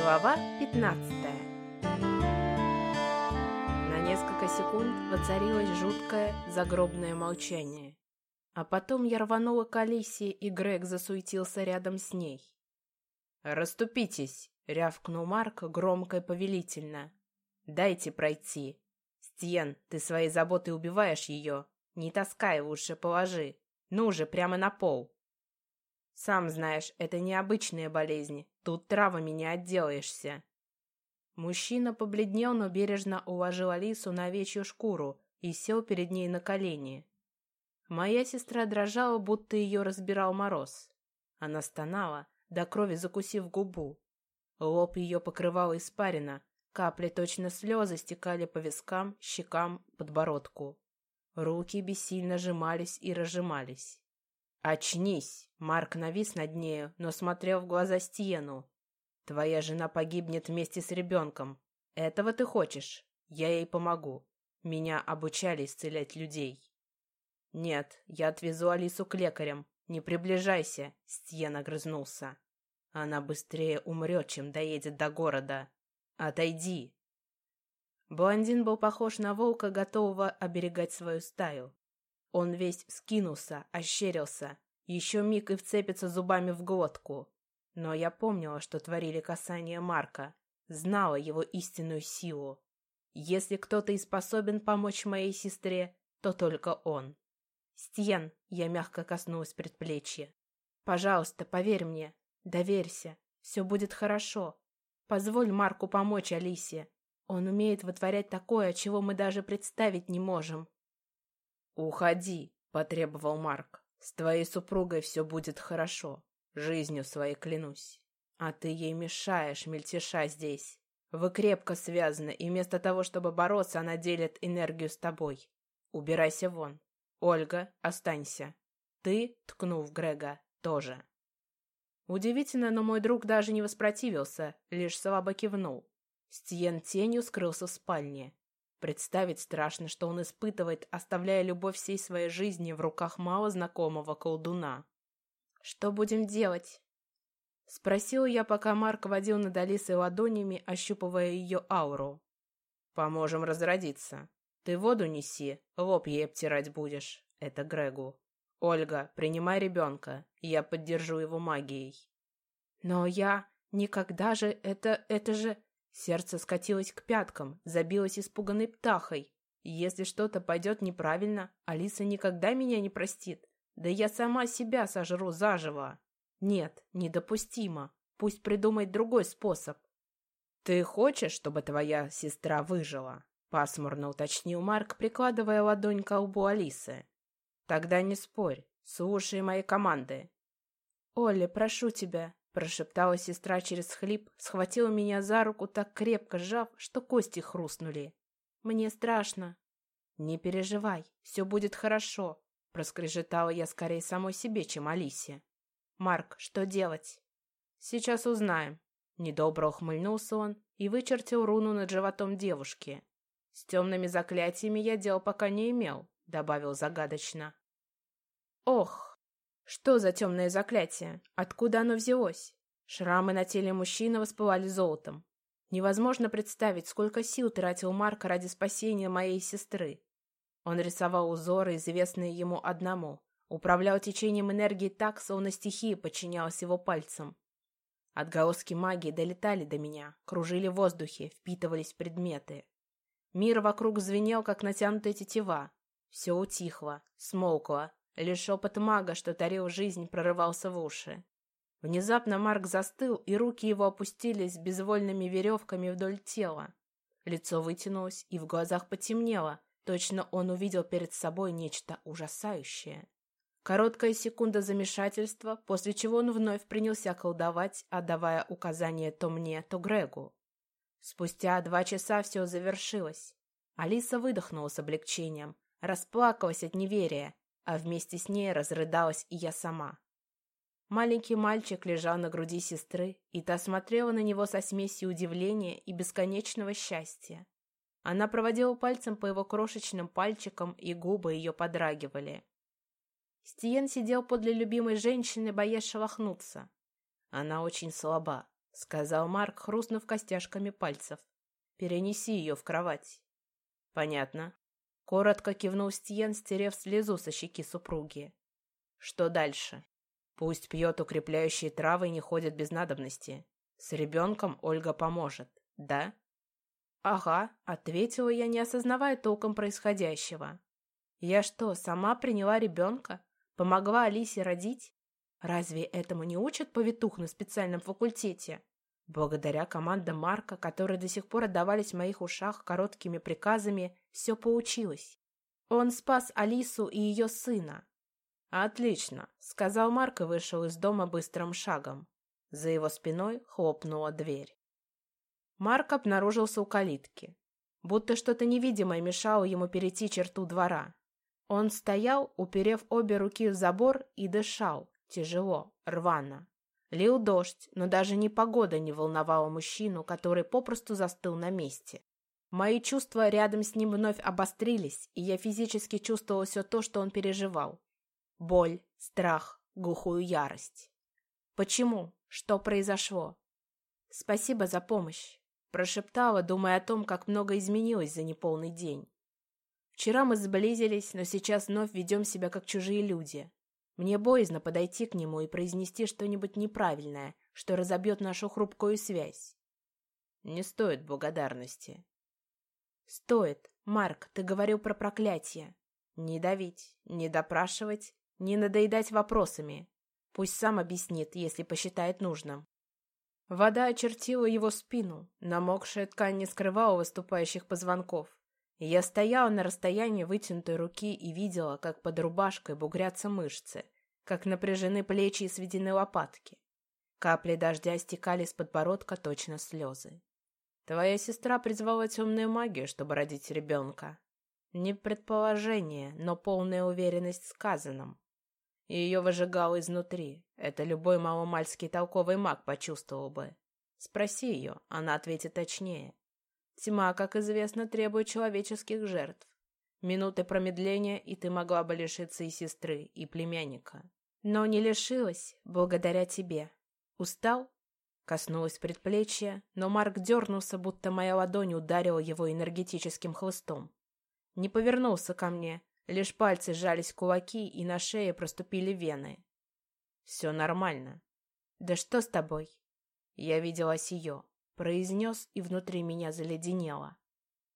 Глава 15 На несколько секунд воцарилось жуткое загробное молчание. А потом я рванула к Алисе, и Грег засуетился рядом с ней. «Раступитесь!» — рявкнул Марк громко и повелительно. «Дайте пройти. Стьен, ты своей заботой убиваешь ее. Не таскай, лучше положи. Ну же, прямо на пол!» Сам знаешь, это необычные болезни. Тут травами не отделаешься. Мужчина побледнел, но бережно уложил Алису на овечью шкуру и сел перед ней на колени. Моя сестра дрожала, будто ее разбирал мороз. Она стонала, до крови закусив губу. Лоб ее покрывал испарина, капли точно слезы стекали по вискам, щекам, подбородку. Руки бессильно сжимались и разжимались. «Очнись!» Марк навис над нею, но смотрел в глаза Стиену. «Твоя жена погибнет вместе с ребенком. Этого ты хочешь? Я ей помогу. Меня обучали исцелять людей». «Нет, я отвезу Алису к лекарям. Не приближайся!» Стиен огрызнулся. «Она быстрее умрет, чем доедет до города. Отойди!» Блондин был похож на волка, готового оберегать свою стаю. Он весь скинулся, ощерился, еще миг и вцепится зубами в глотку. Но я помнила, что творили касания Марка, знала его истинную силу. Если кто-то и способен помочь моей сестре, то только он. «Стьен», — я мягко коснулась предплечья. «Пожалуйста, поверь мне, доверься, все будет хорошо. Позволь Марку помочь Алисе. Он умеет вытворять такое, чего мы даже представить не можем. «Уходи», — потребовал Марк. «С твоей супругой все будет хорошо. Жизнью своей клянусь. А ты ей мешаешь, мельтеша здесь. Вы крепко связаны, и вместо того, чтобы бороться, она делит энергию с тобой. Убирайся вон. Ольга, останься. Ты, ткнув Грега, тоже». Удивительно, но мой друг даже не воспротивился, лишь слабо кивнул. Стиен тенью скрылся в спальне. Представить страшно, что он испытывает, оставляя любовь всей своей жизни в руках мало знакомого колдуна. «Что будем делать?» Спросил я, пока Марк водил над Алисой ладонями, ощупывая ее ауру. «Поможем разродиться. Ты воду неси, лоб ей обтирать будешь. Это Грегу. Ольга, принимай ребенка, я поддержу его магией». «Но я... Никогда же... Это... Это же...» Сердце скатилось к пяткам, забилось испуганной птахой. Если что-то пойдет неправильно, Алиса никогда меня не простит. Да я сама себя сожру заживо. Нет, недопустимо. Пусть придумает другой способ. «Ты хочешь, чтобы твоя сестра выжила?» — пасмурно уточнил Марк, прикладывая ладонь к лбу Алисы. «Тогда не спорь. Слушай мои команды». «Олли, прошу тебя, Прошептала сестра через хлип, схватила меня за руку, так крепко сжав, что кости хрустнули. «Мне страшно». «Не переживай, все будет хорошо», — проскрежетала я скорее самой себе, чем Алисе. «Марк, что делать?» «Сейчас узнаем». Недобро ухмыльнулся он и вычертил руну над животом девушки. «С темными заклятиями я дел пока не имел», — добавил загадочно. «Ох!» Что за темное заклятие? Откуда оно взялось? Шрамы на теле мужчины воспылали золотом. Невозможно представить, сколько сил тратил Марк ради спасения моей сестры. Он рисовал узоры, известные ему одному, управлял течением энергии так, словно стихия подчинялась его пальцам. Отголоски магии долетали до меня, кружили в воздухе, впитывались в предметы. Мир вокруг звенел, как натянутая тетива. Все утихло, смолкло, Лишь шепот мага, что тарил жизнь, прорывался в уши. Внезапно Марк застыл, и руки его опустились безвольными веревками вдоль тела. Лицо вытянулось, и в глазах потемнело. Точно он увидел перед собой нечто ужасающее. Короткая секунда замешательства, после чего он вновь принялся колдовать, отдавая указания то мне, то Грегу. Спустя два часа все завершилось. Алиса выдохнула с облегчением, расплакалась от неверия, а вместе с ней разрыдалась и я сама. Маленький мальчик лежал на груди сестры, и та смотрела на него со смесью удивления и бесконечного счастья. Она проводила пальцем по его крошечным пальчикам, и губы ее подрагивали. Стиен сидел подле любимой женщины, боясь шелохнуться. Она очень слаба. — сказал Марк, хрустнув костяшками пальцев. «Перенеси ее в кровать». «Понятно». Коротко кивнул Стиен, стерев слезу со щеки супруги. «Что дальше?» «Пусть пьет укрепляющие травы и не ходит без надобности. С ребенком Ольга поможет, да?» «Ага», — ответила я, не осознавая толком происходящего. «Я что, сама приняла ребенка? Помогла Алисе родить? Разве этому не учат повитух на специальном факультете?» Благодаря командам Марка, которые до сих пор отдавались в моих ушах короткими приказами, все получилось. Он спас Алису и ее сына. «Отлично», — сказал Марк и вышел из дома быстрым шагом. За его спиной хлопнула дверь. Марк обнаружился у калитки. Будто что-то невидимое мешало ему перейти черту двора. Он стоял, уперев обе руки в забор, и дышал, тяжело, рвано. Лил дождь, но даже не погода не волновала мужчину, который попросту застыл на месте. Мои чувства рядом с ним вновь обострились, и я физически чувствовал все то, что он переживал. Боль, страх, глухую ярость. Почему? Что произошло? Спасибо за помощь. Прошептала, думая о том, как много изменилось за неполный день. Вчера мы сблизились, но сейчас вновь ведем себя как чужие люди. Мне боязно подойти к нему и произнести что-нибудь неправильное, что разобьет нашу хрупкую связь. Не стоит благодарности. Стоит. Марк, ты говорил про проклятие. Не давить, не допрашивать, не надоедать вопросами. Пусть сам объяснит, если посчитает нужным. Вода очертила его спину, намокшая ткань не скрывала выступающих позвонков. Я стояла на расстоянии вытянутой руки и видела, как под рубашкой бугрятся мышцы, как напряжены плечи и сведены лопатки. Капли дождя стекали с подбородка точно слезы. Твоя сестра призвала темную магию, чтобы родить ребенка. Не предположение, но полная уверенность в сказанном. Ее выжигало изнутри. Это любой маломальский толковый маг почувствовал бы. Спроси ее, она ответит точнее. Тьма, как известно, требует человеческих жертв. Минуты промедления, и ты могла бы лишиться и сестры, и племянника. Но не лишилась, благодаря тебе. Устал? Коснулась предплечья, но Марк дернулся, будто моя ладонь ударила его энергетическим хлыстом. Не повернулся ко мне, Лишь пальцы сжались кулаки, и на шее проступили вены. «Все нормально». «Да что с тобой?» Я видела ее, произнес, и внутри меня заледенело.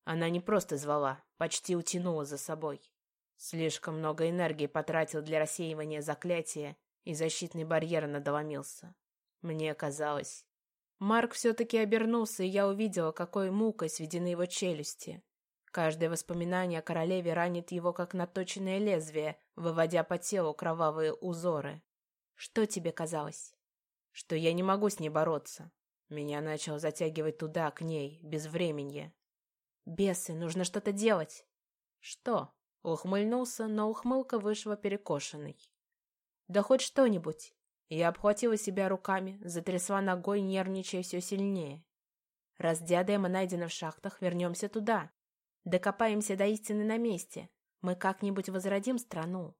Она не просто звала, почти утянула за собой. Слишком много энергии потратил для рассеивания заклятия, и защитный барьер надломился. Мне казалось... Марк все-таки обернулся, и я увидела, какой мукой сведены его челюсти. Каждое воспоминание о королеве ранит его, как наточенное лезвие, выводя по телу кровавые узоры. Что тебе казалось? Что я не могу с ней бороться. Меня начал затягивать туда, к ней, без времени. Бесы, нужно что-то делать. Что? Ухмыльнулся, но ухмылка вышла перекошенной. Да хоть что-нибудь. Я обхватила себя руками, затрясла ногой, нервничая все сильнее. Раз диадема найдена в шахтах, вернемся туда. Докопаемся до истины на месте. Мы как-нибудь возродим страну.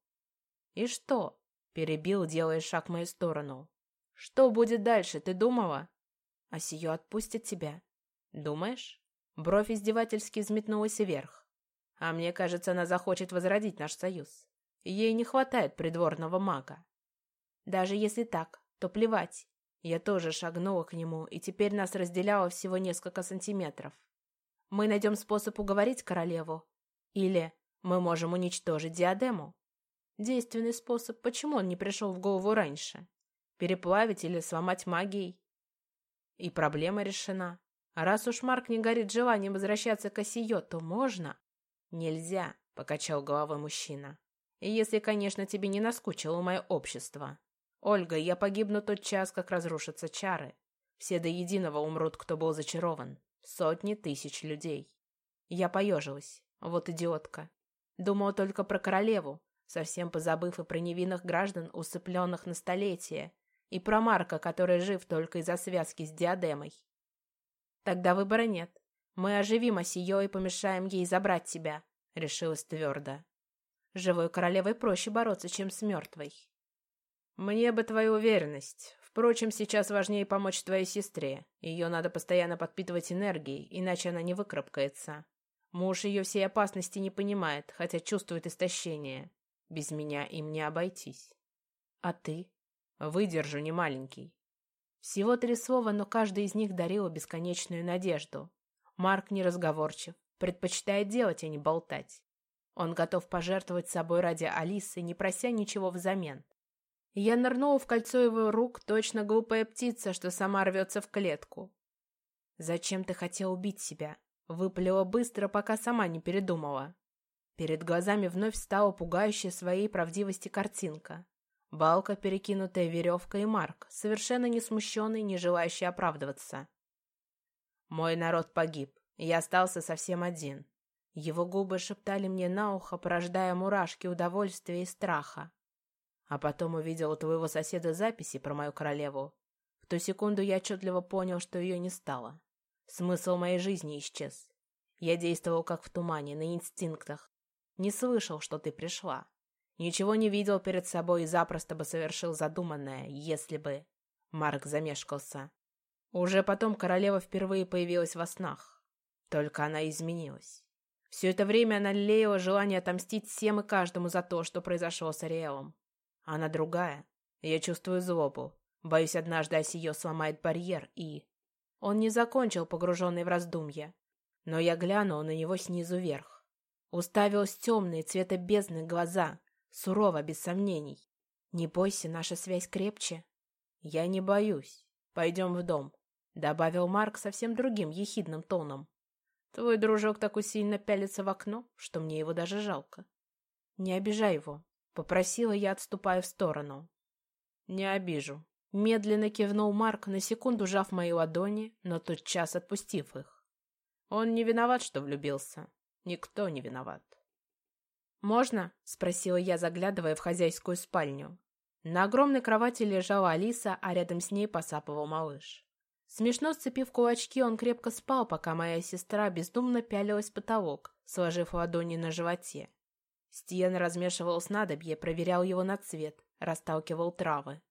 И что? Перебил, делая шаг в мою сторону. Что будет дальше, ты думала? А сию отпустит тебя. Думаешь? Бровь издевательски взметнулась вверх. А мне кажется, она захочет возродить наш союз. Ей не хватает придворного мага. Даже если так, то плевать. Я тоже шагнула к нему, и теперь нас разделяло всего несколько сантиметров. Мы найдем способ уговорить королеву. Или мы можем уничтожить диадему. Действенный способ, почему он не пришел в голову раньше? Переплавить или сломать магией? И проблема решена. А раз уж Марк не горит желанием возвращаться к Осиё, то можно? Нельзя, покачал головой мужчина. Если, конечно, тебе не наскучило мое общество. Ольга, я погибну тот час, как разрушатся чары. Все до единого умрут, кто был зачарован. Сотни тысяч людей. Я поежилась. Вот идиотка. Думала только про королеву, совсем позабыв и про невинных граждан, усыпленных на столетие, и про Марка, который жив только из-за связки с диадемой. Тогда выбора нет. Мы оживим Осиё и помешаем ей забрать тебя, решилась твердо. Живой королевой проще бороться, чем с мертвой. Мне бы твою уверенность. Впрочем, сейчас важнее помочь твоей сестре. Ее надо постоянно подпитывать энергией, иначе она не выкрапкается. Муж ее всей опасности не понимает, хотя чувствует истощение. Без меня им не обойтись. А ты? Выдержу, не маленький. Всего три слова, но каждый из них дарил бесконечную надежду. Марк неразговорчив, предпочитает делать, а не болтать. Он готов пожертвовать собой ради Алисы, не прося ничего взамен. Я нырнула в кольцо его рук, точно глупая птица, что сама рвется в клетку. «Зачем ты хотел убить себя?» Выпалила быстро, пока сама не передумала. Перед глазами вновь стала пугающая своей правдивости картинка. Балка, перекинутая веревкой, и Марк, совершенно не смущенный, не желающий оправдываться. Мой народ погиб, я остался совсем один. Его губы шептали мне на ухо, порождая мурашки удовольствия и страха. А потом увидел у твоего соседа записи про мою королеву. В ту секунду я отчетливо понял, что ее не стало. Смысл моей жизни исчез. Я действовал как в тумане, на инстинктах. Не слышал, что ты пришла. Ничего не видел перед собой и запросто бы совершил задуманное, если бы... Марк замешкался. Уже потом королева впервые появилась во снах. Только она изменилась. Все это время она лелеяла желание отомстить всем и каждому за то, что произошло с Ариэлом. Она другая. Я чувствую злобу. Боюсь, однажды Осиё сломает барьер и... Он не закончил, погруженный в раздумья. Но я глянула на него снизу вверх. Уставилась темные цвета бездны глаза, Сурово, без сомнений. Не бойся, наша связь крепче. Я не боюсь. Пойдем в дом. Добавил Марк совсем другим, ехидным тоном. Твой дружок так сильно пялится в окно, что мне его даже жалко. Не обижай его. Попросила я, отступая в сторону. Не обижу. Медленно кивнул Марк, на секунду жав мои ладони, но тотчас отпустив их. Он не виноват, что влюбился. Никто не виноват. «Можно?» — спросила я, заглядывая в хозяйскую спальню. На огромной кровати лежала Алиса, а рядом с ней посапывал малыш. Смешно сцепив кулачки, он крепко спал, пока моя сестра бездумно пялилась в потолок, сложив ладони на животе. Стиен размешивал снадобье, проверял его на цвет, расталкивал травы.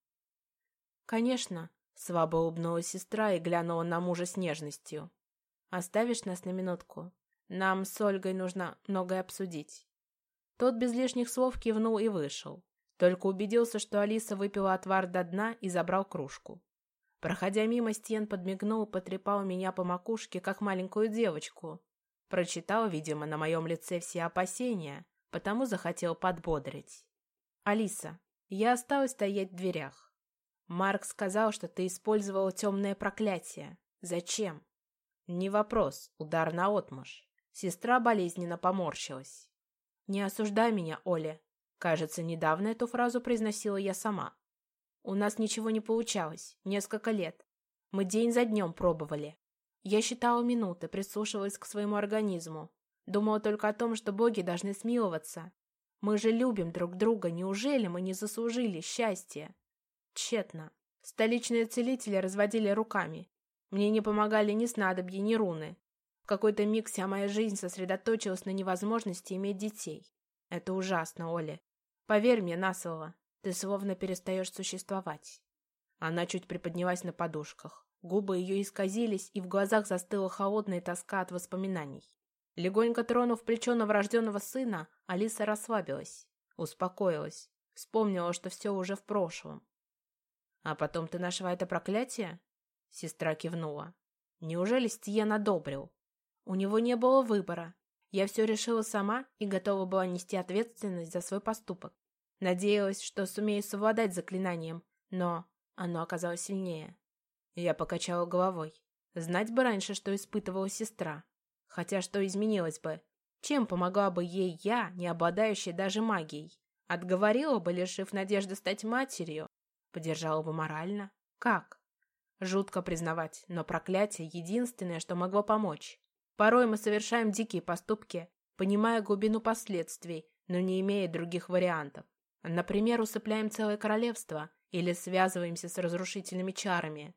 «Конечно», — слабо улыбнулась сестра и глянула на мужа с нежностью. «Оставишь нас на минутку? Нам с Ольгой нужно многое обсудить». Тот без лишних слов кивнул и вышел. Только убедился, что Алиса выпила отвар до дна и забрал кружку. Проходя мимо, Стен подмигнул, потрепал меня по макушке, как маленькую девочку. Прочитал, видимо, на моем лице все опасения, потому захотел подбодрить. «Алиса, я осталась стоять в дверях. Марк сказал, что ты использовала темное проклятие. Зачем?» «Не вопрос. Удар на отмашь». Сестра болезненно поморщилась. «Не осуждай меня, Оля. Кажется, недавно эту фразу произносила я сама. У нас ничего не получалось. Несколько лет. Мы день за днем пробовали. Я считала минуты, прислушивалась к своему организму. Думала только о том, что боги должны смиловаться. Мы же любим друг друга. Неужели мы не заслужили счастья? Тщетно. Столичные целители разводили руками. Мне не помогали ни снадобья, ни руны. В какой-то миг вся моя жизнь сосредоточилась на невозможности иметь детей. Это ужасно, Оля. Поверь мне на слово, ты словно перестаешь существовать. Она чуть приподнялась на подушках. Губы ее исказились, и в глазах застыла холодная тоска от воспоминаний. Легонько тронув плечо новорожденного сына, Алиса расслабилась, успокоилась, вспомнила, что все уже в прошлом. «А потом ты нашла это проклятие?» Сестра кивнула. «Неужели Стиен одобрил?» У него не было выбора. Я все решила сама и готова была нести ответственность за свой поступок. Надеялась, что сумею совладать заклинанием, но оно оказалось сильнее. Я покачала головой. Знать бы раньше, что испытывала сестра. Хотя что изменилось бы? Чем помогла бы ей я, не обладающая даже магией? Отговорила бы, лишив надежды стать матерью? Поддержала бы морально? Как? Жутко признавать, но проклятие — единственное, что могло помочь. Порой мы совершаем дикие поступки, понимая глубину последствий, но не имея других вариантов. Например, усыпляем целое королевство или связываемся с разрушительными чарами.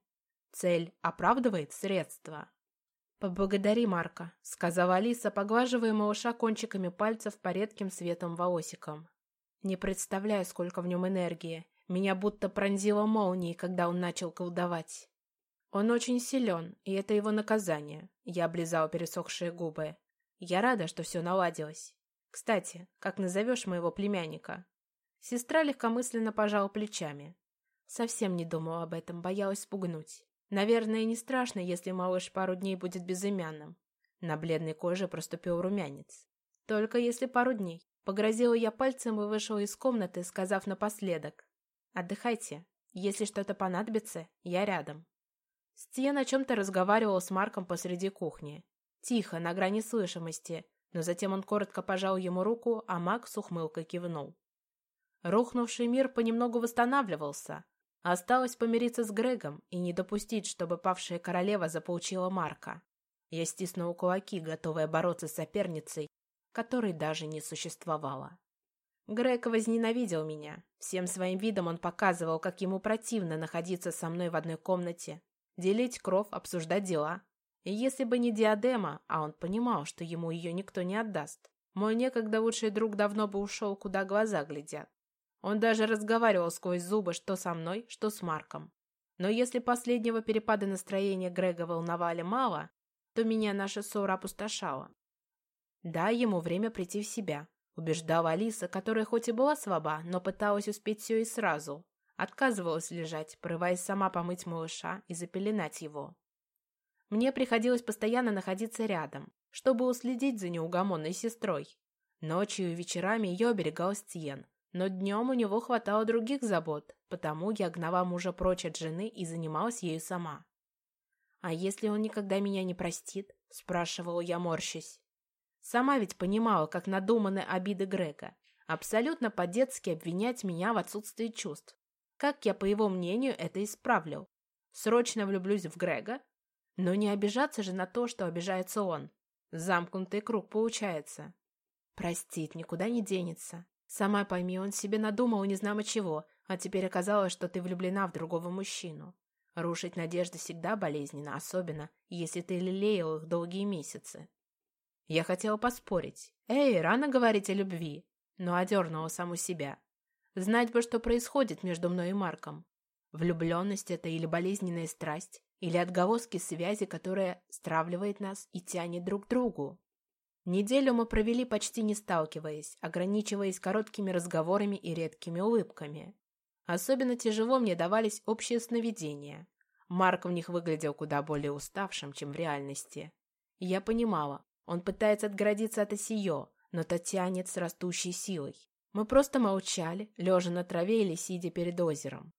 Цель оправдывает средства. «Поблагодари Марка», — сказала Алиса, поглаживая малыша кончиками пальцев по редким светом волосикам. «Не представляю, сколько в нем энергии. Меня будто пронзило молнией, когда он начал колдовать. Он очень силен, и это его наказание. Я облизала пересохшие губы. Я рада, что все наладилось. Кстати, как назовешь моего племянника? Сестра легкомысленно пожала плечами. Совсем не думала об этом, боялась спугнуть. Наверное, не страшно, если малыш пару дней будет безымянным. На бледной коже проступил румянец. Только если пару дней. Погрозила я пальцем и вышла из комнаты, сказав напоследок. «Отдыхайте. Если что-то понадобится, я рядом». Стиен о чем-то разговаривал с Марком посреди кухни. Тихо, на грани слышимости, но затем он коротко пожал ему руку, а Мак с ухмылкой кивнул. Рухнувший мир понемногу восстанавливался. Осталось помириться с Грегом и не допустить, чтобы павшая королева заполучила Марка. Я стиснула кулаки, готовая бороться с соперницей, которой даже не существовало. Грег возненавидел меня. Всем своим видом он показывал, как ему противно находиться со мной в одной комнате, делить кровь, обсуждать дела. И если бы не диадема, а он понимал, что ему ее никто не отдаст, мой некогда лучший друг давно бы ушел, куда глаза глядят. Он даже разговаривал сквозь зубы, что со мной, что с Марком. Но если последнего перепада настроения Грега волновали мало, то меня наша ссора опустошала. Да, ему время прийти в себя, убеждала Алиса, которая хоть и была слаба, но пыталась успеть все и сразу. Отказывалась лежать, порываясь сама помыть малыша и запеленать его. Мне приходилось постоянно находиться рядом, чтобы уследить за неугомонной сестрой. Ночью и вечерами ее оберегал Стиен, но днем у него хватало других забот, потому я гнала мужа прочь от жены и занималась ею сама. «А если он никогда меня не простит?» – спрашивала я, морщась. Сама ведь понимала, как надуманы обиды Грега. Абсолютно по-детски обвинять меня в отсутствии чувств. Как я, по его мнению, это исправлю? Срочно влюблюсь в Грега? Но не обижаться же на то, что обижается он. Замкнутый круг получается. Простит, никуда не денется. Сама пойми, он себе надумал не знамо чего, а теперь оказалось, что ты влюблена в другого мужчину. Рушить надежды всегда болезненно, особенно, если ты лелеял их долгие месяцы. Я хотела поспорить. Эй, рано говорить о любви, но одернула саму себя. Знать бы, что происходит между мной и Марком. Влюбленность — это или болезненная страсть, или отголоски связи, которая стравливает нас и тянет друг к другу. Неделю мы провели почти не сталкиваясь, ограничиваясь короткими разговорами и редкими улыбками. Особенно тяжело мне давались общие сновидения. Марк в них выглядел куда более уставшим, чем в реальности. Я понимала, он пытается отгородиться от осиё, но то тянет с растущей силой. Мы просто молчали, лежа на траве или сидя перед озером.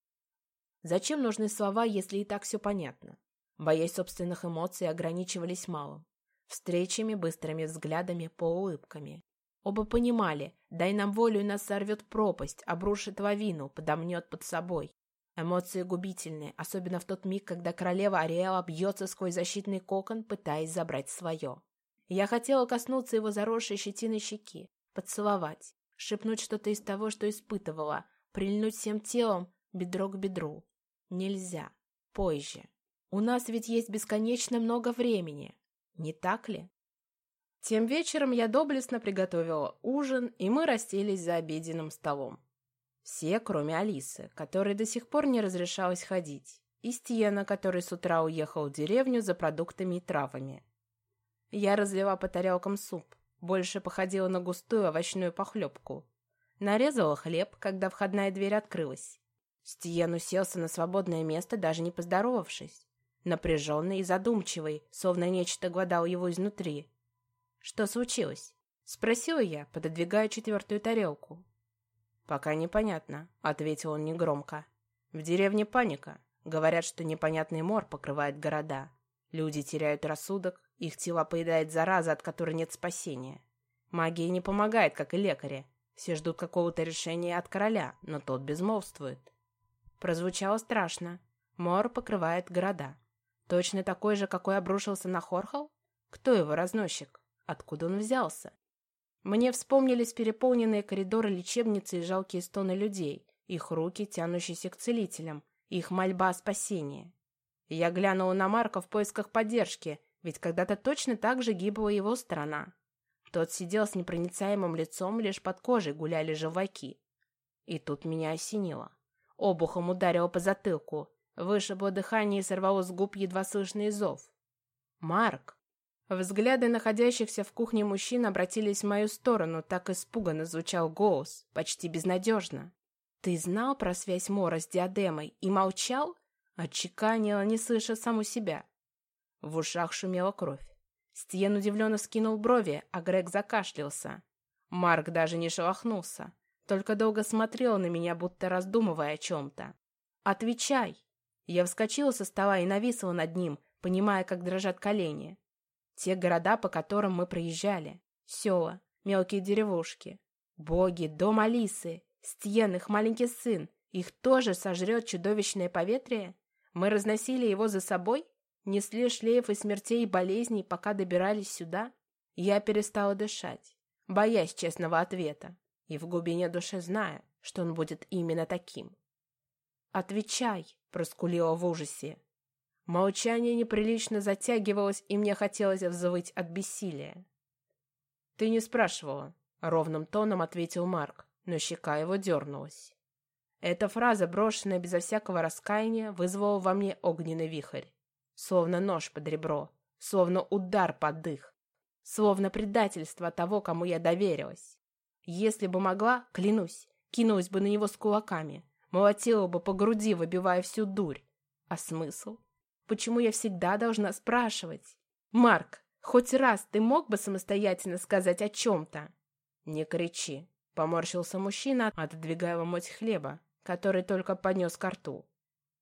Зачем нужны слова, если и так все понятно? Боясь собственных эмоций, ограничивались малым. Встречами, быстрыми взглядами, полуулыбками. Оба понимали, дай нам волю, и нас сорвет пропасть, обрушит лавину, подомнет под собой. Эмоции губительные, особенно в тот миг, когда королева Ариэла бьется сквозь защитный кокон, пытаясь забрать свое. Я хотела коснуться его заросшей щетиной щеки, поцеловать, шепнуть что-то из того, что испытывала, прильнуть всем телом, бедро к бедру. Нельзя. Позже. У нас ведь есть бесконечно много времени. Не так ли? Тем вечером я доблестно приготовила ужин, и мы расселись за обеденным столом. Все, кроме Алисы, которой до сих пор не разрешалось ходить, и Стиена, который с утра уехал в деревню за продуктами и травами. Я разлила по тарелкам суп, больше походила на густую овощную похлебку. Нарезала хлеб, когда входная дверь открылась. Стиен уселся на свободное место, даже не поздоровавшись. Напряженный и задумчивый, словно нечто гладал его изнутри. «Что случилось?» — спросила я, пододвигая четвертую тарелку. «Пока непонятно», — ответил он негромко. «В деревне паника. Говорят, что непонятный мор покрывает города. Люди теряют рассудок, их тела поедает зараза, от которой нет спасения. Магия не помогает, как и лекари. Все ждут какого-то решения от короля, но тот безмолвствует. Прозвучало страшно. Мор покрывает города. Точно такой же, какой обрушился на Хорхал? Кто его разносчик? Откуда он взялся? Мне вспомнились переполненные коридоры лечебницы и жалкие стоны людей, их руки, тянущиеся к целителям, их мольба о спасении. Я глянула на Марка в поисках поддержки, ведь когда-то точно так же гибла его страна. Тот сидел с непроницаемым лицом, лишь под кожей гуляли желваки. И тут меня осенило. обухом ударила по затылку, вышибло дыхание и сорвало с губ едва слышный зов. «Марк!» Взгляды находящихся в кухне мужчин обратились в мою сторону, так испуганно звучал голос, почти безнадежно. «Ты знал про связь Мора с диадемой и молчал?» Отчеканила, не слыша саму себя. В ушах шумела кровь. Стиен удивленно скинул брови, а Грег закашлялся. Марк даже не шелохнулся, только долго смотрел на меня, будто раздумывая о чем-то. «Отвечай!» Я вскочила со стола и нависла над ним, понимая, как дрожат колени. Те города, по которым мы проезжали. Села, мелкие деревушки. Боги, дом Алисы, Стьен, их маленький сын. Их тоже сожрет чудовищное поветрие? Мы разносили его за собой? Несли шлейфы смертей и болезней, пока добирались сюда? Я перестала дышать, боясь честного ответа, и в глубине души зная, что он будет именно таким. «Отвечай!» — проскулила в ужасе. Молчание неприлично затягивалось, и мне хотелось взвыть от бессилия. «Ты не спрашивала», — ровным тоном ответил Марк, но щека его дернулась. Эта фраза, брошенная безо всякого раскаяния, вызвала во мне огненный вихрь. Словно нож под ребро, словно удар под дых, словно предательство того, кому я доверилась. Если бы могла, клянусь, кинулась бы на него с кулаками, молотила бы по груди, выбивая всю дурь. А смысл? Почему я всегда должна спрашивать? Марк, хоть раз ты мог бы самостоятельно сказать о чем-то? Не кричи, поморщился мужчина, отодвигая ломоть хлеба, который только поднес ко рту.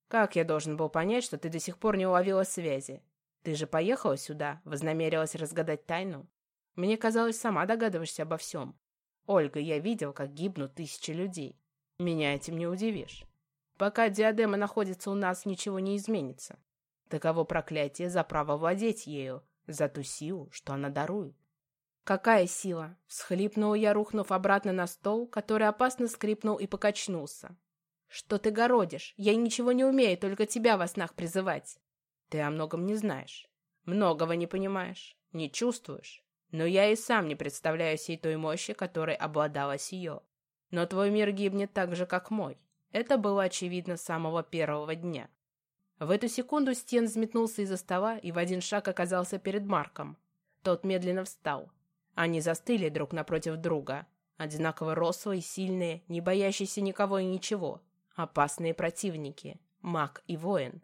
Как я должен был понять, что ты до сих пор не уловила связи? Ты же поехала сюда, вознамерилась разгадать тайну? Мне казалось, сама догадываешься обо всем. Ольга, я видел, как гибнут тысячи людей. Меня этим не удивишь. Пока диадема находится у нас, ничего не изменится. Таково проклятие за право владеть ею, за ту силу, что она дарует. «Какая сила?» — всхлипнула я, рухнув обратно на стол, который опасно скрипнул и покачнулся. «Что ты городишь? Я ничего не умею, только тебя во снах призывать». «Ты о многом не знаешь, многого не понимаешь, не чувствуешь. Но я и сам не представляю сей той мощи, которой обладала ее. Но твой мир гибнет так же, как мой. Это было очевидно с самого первого дня. В эту секунду Стен взметнулся из-за стола и в один шаг оказался перед Марком. Тот медленно встал. Они застыли друг напротив друга. Одинаково рослые, сильные, не боящиеся никого и ничего. Опасные противники. Маг и воин.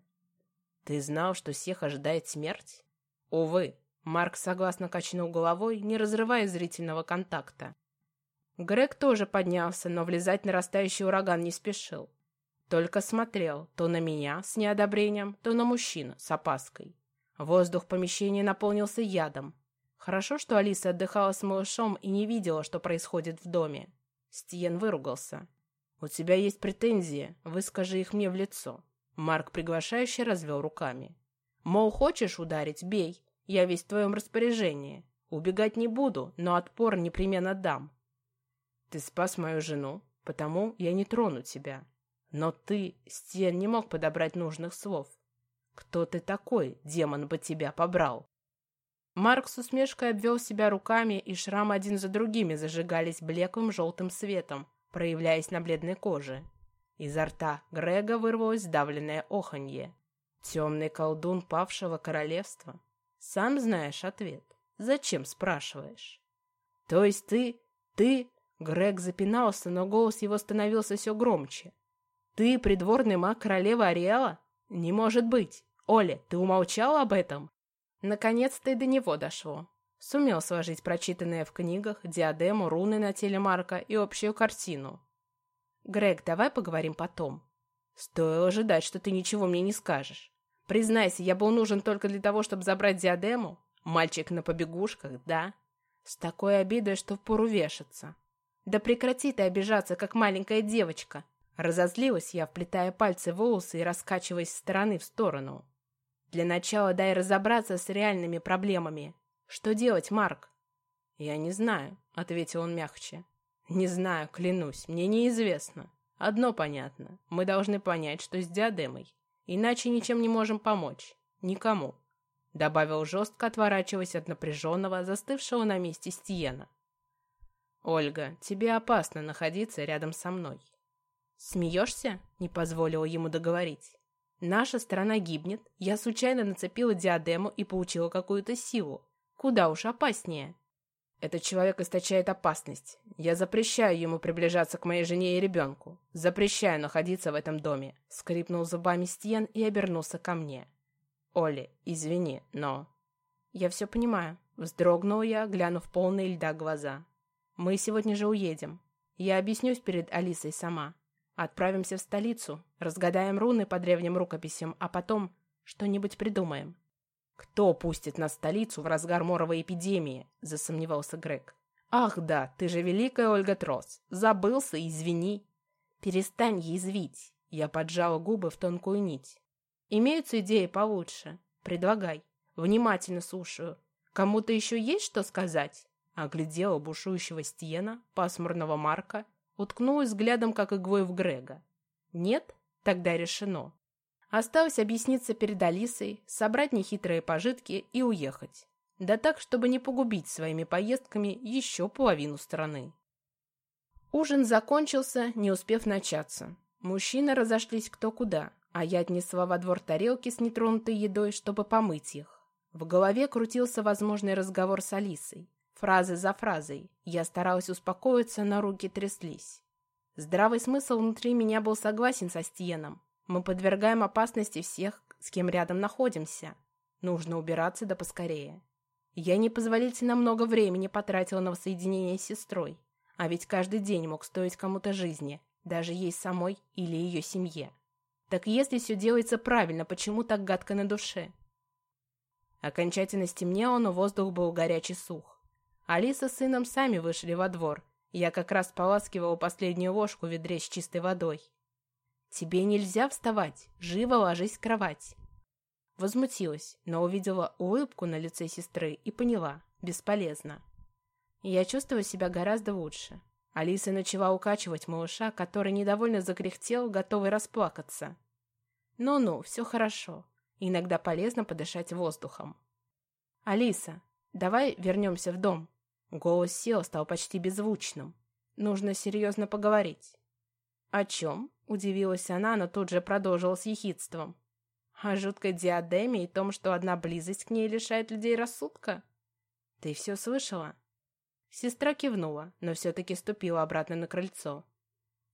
«Ты знал, что всех ожидает смерть?» «Увы». Марк согласно качнул головой, не разрывая зрительного контакта. Грег тоже поднялся, но влезать нарастающий ураган не спешил. Только смотрел то на меня с неодобрением, то на мужчину с опаской. Воздух помещения наполнился ядом. Хорошо, что Алиса отдыхала с малышом и не видела, что происходит в доме. Стиен выругался. «У тебя есть претензии, выскажи их мне в лицо». Марк приглашающе развел руками. «Мол, хочешь ударить? Бей. Я весь в твоем распоряжении. Убегать не буду, но отпор непременно дам. Ты спас мою жену, потому я не трону тебя. Но ты, Стен, не мог подобрать нужных слов. Кто ты такой, демон бы тебя побрал? Марк с усмешкой обвел себя руками, и шрамы один за другими зажигались блеклым желтым светом, проявляясь на бледной коже. Изо рта Грега вырвалось сдавленное оханье. Темный колдун павшего королевства. Сам знаешь ответ. Зачем спрашиваешь? То есть ты... ты... Грег запинался, но голос его становился все громче. «Ты придворный маг королевы Ариэла? Не может быть! Оля, ты умолчала об этом?» Наконец-то и до него дошло. Сумел сложить прочитанное в книгах, диадему, руны на теле Марка и общую картину. «Грег, давай поговорим потом». «Стоило ожидать, что ты ничего мне не скажешь. Признайся, я был нужен только для того, чтобы забрать диадему? Мальчик на побегушках, да?» С такой обидой, что впору вешаться. «Да прекрати ты обижаться, как маленькая девочка!» Разозлилась я, вплетая пальцы в волосы и раскачиваясь с стороны в сторону. Для начала дай разобраться с реальными проблемами. Что делать, Марк? Я не знаю, ответил он мягче. Не знаю, клянусь, мне неизвестно. Одно понятно. Мы должны понять, что с диадемой. Иначе ничем не можем помочь. Никому. Добавил жестко, отворачиваясь от напряженного, застывшего на месте Стиена. «Ольга, тебе опасно находиться рядом со мной. «Смеешься?» — не позволила ему договорить. «Наша страна гибнет, я случайно нацепила диадему и получила какую-то силу. Куда уж опаснее». «Этот человек источает опасность. Я запрещаю ему приближаться к моей жене и ребенку. Запрещаю находиться в этом доме», — скрипнул зубами Стьен и обернулся ко мне. «Оли, извини, но...» «Я все понимаю», — вздрогнула я, глянув полные льда глаза. «Мы сегодня же уедем. Я объяснюсь перед Алисой сама. Отправимся в столицу, разгадаем руны по древним рукописям, а потом что-нибудь придумаем». «Кто пустит нас в столицу в разгар моровой эпидемии?» — засомневался Грег. «Ах да, ты же великая Ольга Трос. Забылся, извини». «Перестань язвить». Я поджала губы в тонкую нить. «Имеются идеи получше. Предлагай. Внимательно слушаю. Кому-то еще есть что сказать?» Оглядела бушующего Стиена, пасмурного Марка, уткнулась взглядом, как иглой в Грега. «Нет? Тогда решено. Осталось объясниться перед Алисой, собрать нехитрые пожитки и уехать. Да так, чтобы не погубить своими поездками еще половину страны». Ужин закончился, не успев начаться. Мужчины разошлись кто куда, а я отнесла во двор тарелки с нетронутой едой, чтобы помыть их. В голове крутился возможный разговор с Алисой. Фразы за фразой. Я старалась успокоиться, но руки тряслись. Здравый смысл внутри меня был согласен со Стиеном. Мы подвергаем опасности всех, с кем рядом находимся. Нужно убираться да поскорее. Я непозволительно много времени потратила на воссоединение с сестрой. А ведь каждый день мог стоить кому-то жизни, даже ей самой или ее семье. Так если все делается правильно, почему так гадко на душе? Окончательно стемнело, но воздух был горячий сух. Алиса с сыном сами вышли во двор. Я как раз поласкивала последнюю ложку в ведре с чистой водой. «Тебе нельзя вставать. Живо ложись в кровать». Возмутилась, но увидела улыбку на лице сестры и поняла – бесполезно. Я чувствую себя гораздо лучше. Алиса начала укачивать малыша, который недовольно закряхтел, готовый расплакаться. «Ну-ну, все хорошо. Иногда полезно подышать воздухом. «Алиса, давай вернемся в дом». Голос Сео стал почти беззвучным. «Нужно серьезно поговорить». «О чем?» — удивилась она, но тут же продолжила с ехидством. «О жуткой диадеме и том, что одна близость к ней лишает людей рассудка?» «Ты все слышала?» Сестра кивнула, но все-таки ступила обратно на крыльцо.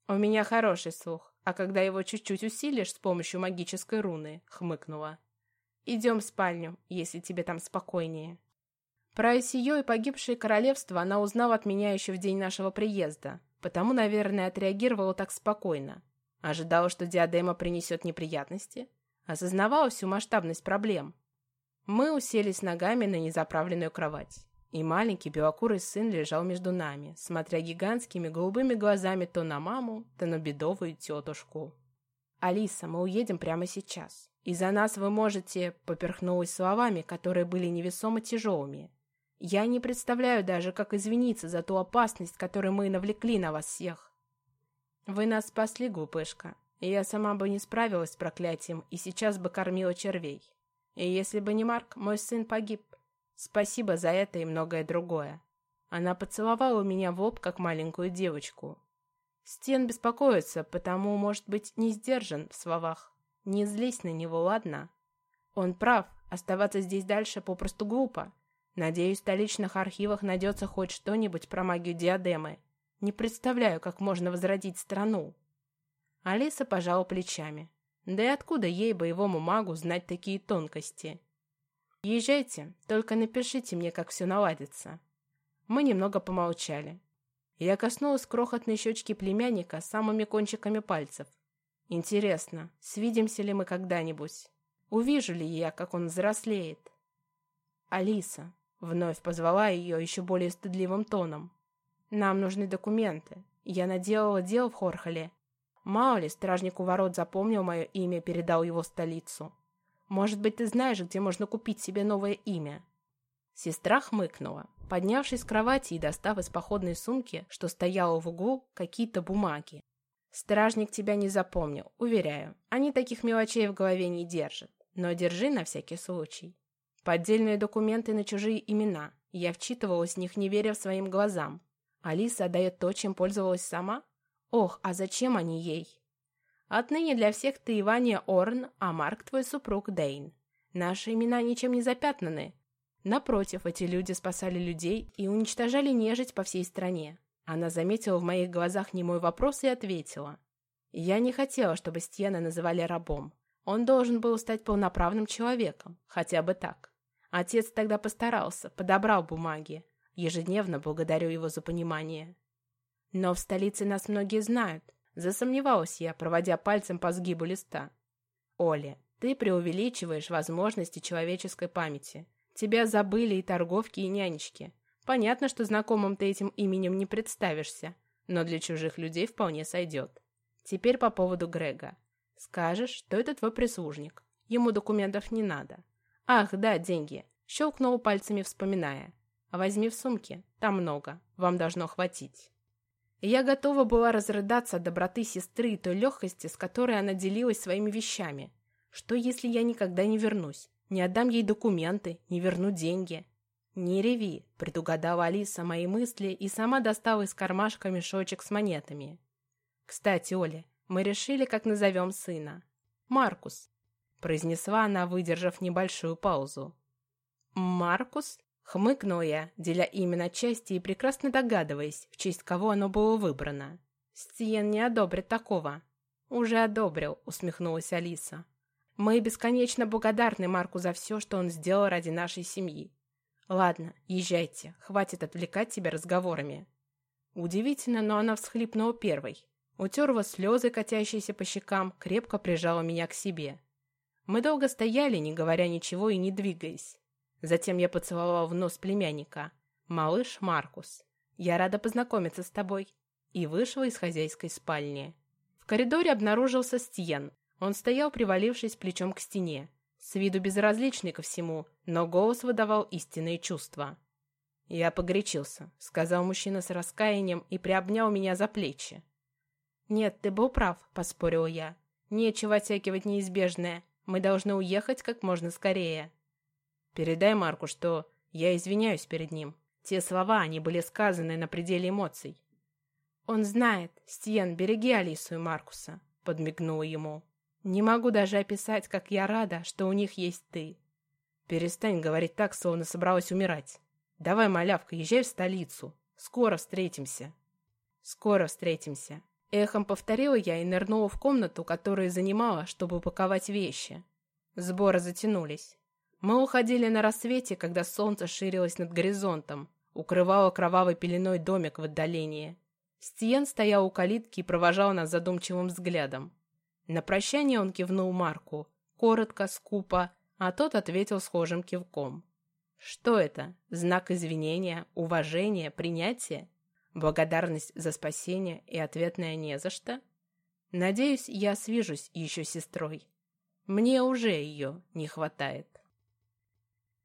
«У меня хороший слух, а когда его чуть-чуть усилишь с помощью магической руны», — хмыкнула. «Идем в спальню, если тебе там спокойнее». Про Исиё и погибшее королевство она узнала от меня еще в день нашего приезда, потому, наверное, отреагировала так спокойно. Ожидала, что диадема принесет неприятности. Осознавала всю масштабность проблем. Мы уселись ногами на незаправленную кровать. И маленький белокурый сын лежал между нами, смотря гигантскими голубыми глазами то на маму, то на бедовую тетушку. «Алиса, мы уедем прямо сейчас. Из-за нас вы можете...» — поперхнулась словами, которые были невесомо тяжелыми. «Я не представляю даже, как извиниться за ту опасность, которую мы навлекли на вас всех». «Вы нас спасли, глупышка. Я сама бы не справилась с проклятием и сейчас бы кормила червей. И если бы не Марк, мой сын погиб. Спасибо за это и многое другое. Она поцеловала меня в лоб, как маленькую девочку. Стен беспокоится, потому, может быть, не сдержан в словах. Не злись на него, ладно? Он прав, оставаться здесь дальше попросту глупо. Надеюсь, в столичных архивах найдется хоть что-нибудь про магию диадемы. Не представляю, как можно возродить страну. Алиса пожала плечами. Да и откуда ей, боевому магу, знать такие тонкости? Езжайте, только напишите мне, как все наладится. Мы немного помолчали. Я коснулась крохотной щечки племянника самыми кончиками пальцев. Интересно, свидимся ли мы когда-нибудь? Увижу ли я, как он взрослеет? Алиса, вновь позвала ее еще более стыдливым тоном. Нам нужны документы. Я наделала дел в Хорхоле. Мало ли, стражник у ворот запомнил мое имя и передал его в столицу. Может быть, ты знаешь, где можно купить себе новое имя?» Сестра хмыкнула, поднявшись с кровати и достав из походной сумки, что стояла в углу, какие-то бумаги. «Стражник тебя не запомнил, уверяю. Они таких мелочей в голове не держат. Но держи на всякий случай. Поддельные документы на чужие имена. Я вчитывалась в них, не веря своим глазам. Алиса отдает то, чем пользовалась сама? Ох, а зачем они ей? Отныне для всех ты Ивания Орн, а Марк твой супруг Дейн. Наши имена ничем не запятнаны. Напротив, эти люди спасали людей и уничтожали нежить по всей стране. Она заметила в моих глазах немой вопрос и ответила. Я не хотела, чтобы Стьена называли рабом. Он должен был стать полноправным человеком, хотя бы так. Отец тогда постарался, подобрал бумаги. Ежедневно благодарю его за понимание. Но в столице нас многие знают. Засомневалась я, проводя пальцем по сгибу листа. Оля, ты преувеличиваешь возможности человеческой памяти. Тебя забыли и торговки, и нянечки. Понятно, что знакомым ты этим именем не представишься, но для чужих людей вполне сойдет. Теперь по поводу Грега. Скажешь, что это твой прислужник. Ему документов не надо. Ах, да, деньги. Щелкнул пальцами, вспоминая. Возьми в сумке, там много, вам должно хватить. Я готова была разрыдаться от доброты сестры и той легкости, с которой она делилась своими вещами. Что, если я никогда не вернусь? Не отдам ей документы, не верну деньги? «Не реви», — предугадала Алиса мои мысли и сама достала из кармашка мешочек с монетами. «Кстати, Оля, мы решили, как назовем сына. Маркус», — произнесла она, выдержав небольшую паузу. «Маркус?» — хмыкнул я, деля имя на части и прекрасно догадываясь, в честь кого оно было выбрано. «Стиен не одобрит такого». «Уже одобрил», — усмехнулась Алиса. «Мы бесконечно благодарны Марку за все, что он сделал ради нашей семьи. Ладно, езжайте, хватит отвлекать тебя разговорами». Удивительно, но она всхлипнула первой, Утерла слезы, катящиеся по щекам, крепко прижала меня к себе. Мы долго стояли, не говоря ничего и не двигаясь. Затем я поцеловал в нос племянника. «Малыш Маркус, я рада познакомиться с тобой». И вышла из хозяйской спальни. В коридоре обнаружился Стиен. Он стоял, привалившись плечом к стене. С виду безразличный ко всему, но голос выдавал истинные чувства. «Я погорячился», — сказал мужчина с раскаянием и приобнял меня за плечи. «Нет, ты был прав», — поспорил я. «Нечего оттягивать неизбежное. Мы должны уехать как можно скорее». «Передай Марку, что я извиняюсь перед ним. Те слова, они были сказаны на пределе эмоций». «Он знает. Стиен, береги Алису и Маркуса», — подмигнула ему. «Не могу даже описать, как я рада, что у них есть ты». «Перестань говорить так, словно собралась умирать. Давай, малявка, езжай в столицу. Скоро встретимся». «Скоро встретимся», Эхом повторила я и нырнула в комнату, которую занимала, чтобы упаковать вещи. Сборы затянулись. Мы уходили на рассвете, когда солнце ширилось над горизонтом, укрывало кровавой пеленой домик в отдалении. Стиен стоял у калитки и провожал нас задумчивым взглядом. На прощание он кивнул Марку, коротко, скупо, а тот ответил схожим кивком. Что это? Знак извинения, уважения, принятия? Благодарность за спасение и ответная не за что? Надеюсь, я свяжусь еще с сестрой. Мне уже ее не хватает.